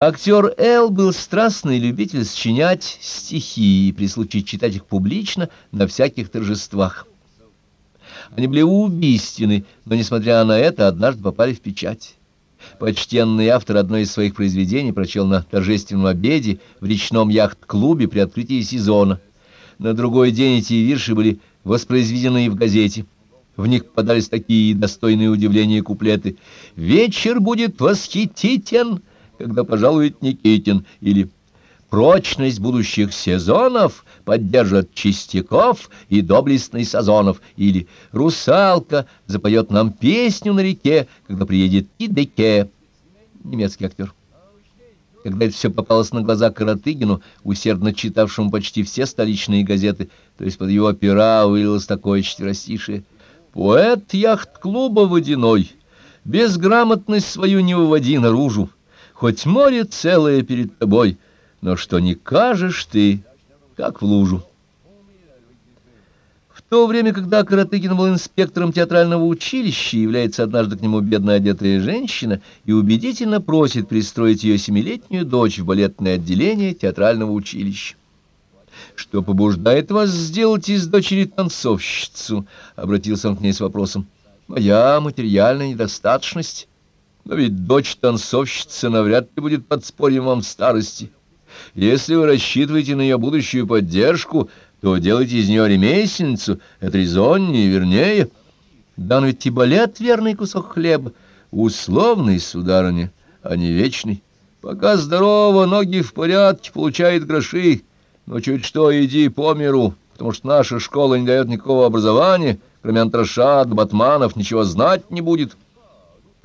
Актер Эл был страстный любитель сочинять стихи и при случае читать их публично на всяких торжествах. Они были убийственны, но, несмотря на это, однажды попали в печать. Почтенный автор одной из своих произведений прочел на торжественном обеде в речном яхт-клубе при открытии сезона. На другой день эти вирши были воспроизведены в газете. В них попадались такие достойные удивления куплеты «Вечер будет восхитителен!» Когда пожалует Никитин, или «Прочность будущих сезонов поддержат Чистяков и доблестный Сазонов», или «Русалка запоет нам песню на реке, когда приедет Идеке», немецкий актер. Когда это все попалось на глаза Каратыгину, усердно читавшему почти все столичные газеты, то есть под его пера вылилось такое четверостишее. «Поэт яхт-клуба водяной, безграмотность свою не выводи наружу, хоть море целое перед тобой, но что не кажешь ты, как в лужу. В то время, когда Каратыгин был инспектором театрального училища, является однажды к нему бедно одетая женщина и убедительно просит пристроить ее семилетнюю дочь в балетное отделение театрального училища. «Что побуждает вас сделать из дочери танцовщицу?» — обратился он к ней с вопросом. «Моя материальная недостаточность». Но ведь дочь танцовщицы навряд ли будет подспорьем вам в старости. Если вы рассчитываете на ее будущую поддержку, то делайте из нее ремесленницу, это резоннее, вернее. Да, но ведь и балет верный кусок хлеба, условный, сударыня, а не вечный. Пока здорово, ноги в порядке, получает гроши, но чуть что иди по миру, потому что наша школа не дает никакого образования, кроме антрошат, батманов, ничего знать не будет».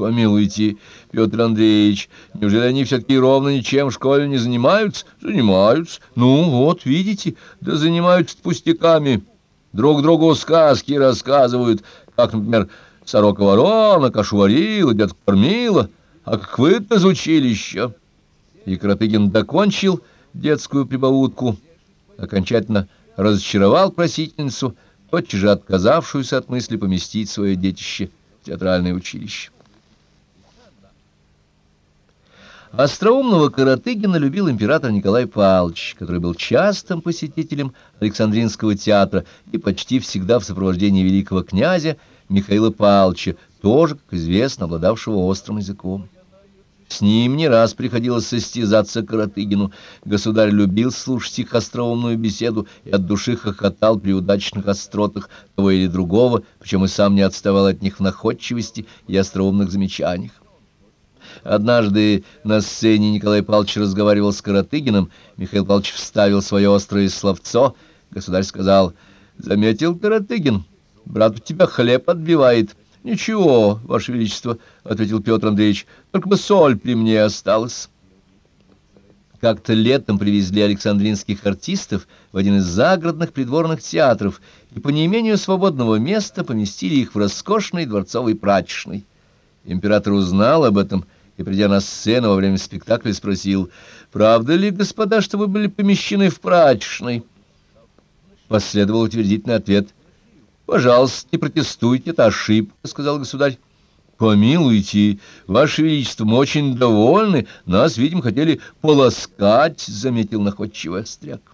Помилуйте, Петр Андреевич, неужели они все-таки ровно ничем в школе не занимаются? Занимаются. Ну, вот, видите, да занимаются пустяками. Друг другу сказки рассказывают, как, например, сорока-ворона, кашу варила, дед кормила, а как вы-то из училища. И Кротыгин докончил детскую прибаутку, окончательно разочаровал просительницу, тотчас же отказавшуюся от мысли поместить свое детище в театральное училище. Остроумного Каратыгина любил император Николай Павлович, который был частым посетителем Александринского театра и почти всегда в сопровождении великого князя Михаила Павловича, тоже, как известно, обладавшего острым языком. С ним не раз приходилось состязаться Каратыгину. Государь любил слушать их остроумную беседу и от души хохотал при удачных остротах того или другого, причем и сам не отставал от них в находчивости и остроумных замечаниях. Однажды на сцене Николай Павлович разговаривал с Каратыгиным, Михаил Павлович вставил свое острое словцо, государь сказал, «Заметил, Каратыгин, брат у тебя хлеб отбивает». «Ничего, Ваше Величество», — ответил Петр Андреевич, — «только бы соль при мне осталась». Как-то летом привезли александринских артистов в один из загородных придворных театров и по неимению свободного места поместили их в роскошный дворцовый прачечный. Император узнал об этом и, придя на сцену во время спектакля, спросил, «Правда ли, господа, что вы были помещены в прачечной?» Последовал утвердительный ответ. «Пожалуйста, не протестуйте, это ошибка», — сказал государь. «Помилуйте, Ваше Величество, мы очень довольны. Нас, видим, хотели полоскать», — заметил находчивый остряк.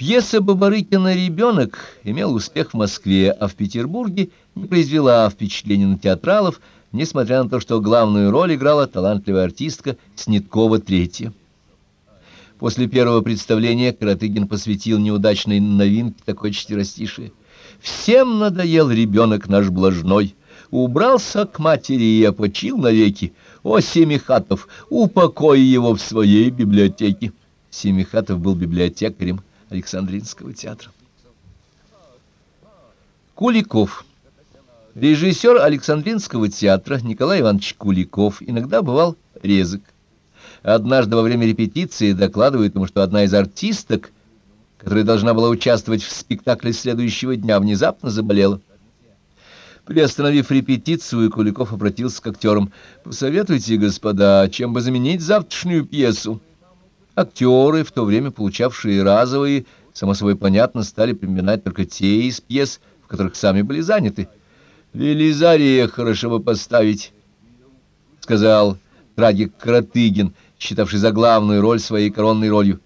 Пьеса Бабарыкина «Ребенок» имела успех в Москве, а в Петербурге не произвела впечатления на театралов, несмотря на то, что главную роль играла талантливая артистка Сниткова Третья. После первого представления Каратыгин посвятил неудачной новинке такой четверостишие. «Всем надоел ребенок наш блажной, убрался к матери и опочил навеки. О, Семихатов, упокой его в своей библиотеке!» Семихатов был библиотекарем Александринского театра. Куликов. Режиссер Александринского театра Николай Иванович Куликов иногда бывал резок. Однажды во время репетиции докладывает ему, что одна из артисток, которая должна была участвовать в спектакле следующего дня, внезапно заболела. Приостановив репетицию, Куликов обратился к актерам. «Посоветуйте, господа, чем бы заменить завтрашнюю пьесу?» Актеры, в то время получавшие разовые, само собой понятно, стали приминать только те из пьес, в которых сами были заняты. «Велизария хорошо бы поставить», — сказал трагик Каратыгин, считавший за главную роль своей коронной ролью.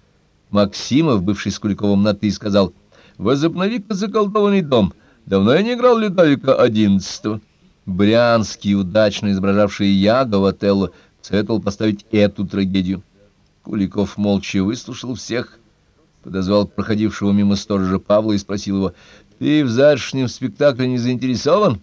Максимов, бывший с Куликовым на «ты», сказал, «Возобнови-ка заколдованный дом. Давно я не играл Людовика одиннадцатого». Брянский, удачно изображавший Яго в Отелло, советовал поставить эту трагедию. Куликов молча выслушал всех, подозвал проходившего мимо сторожа Павла и спросил его, «Ты в завтрашнем спектакле не заинтересован?»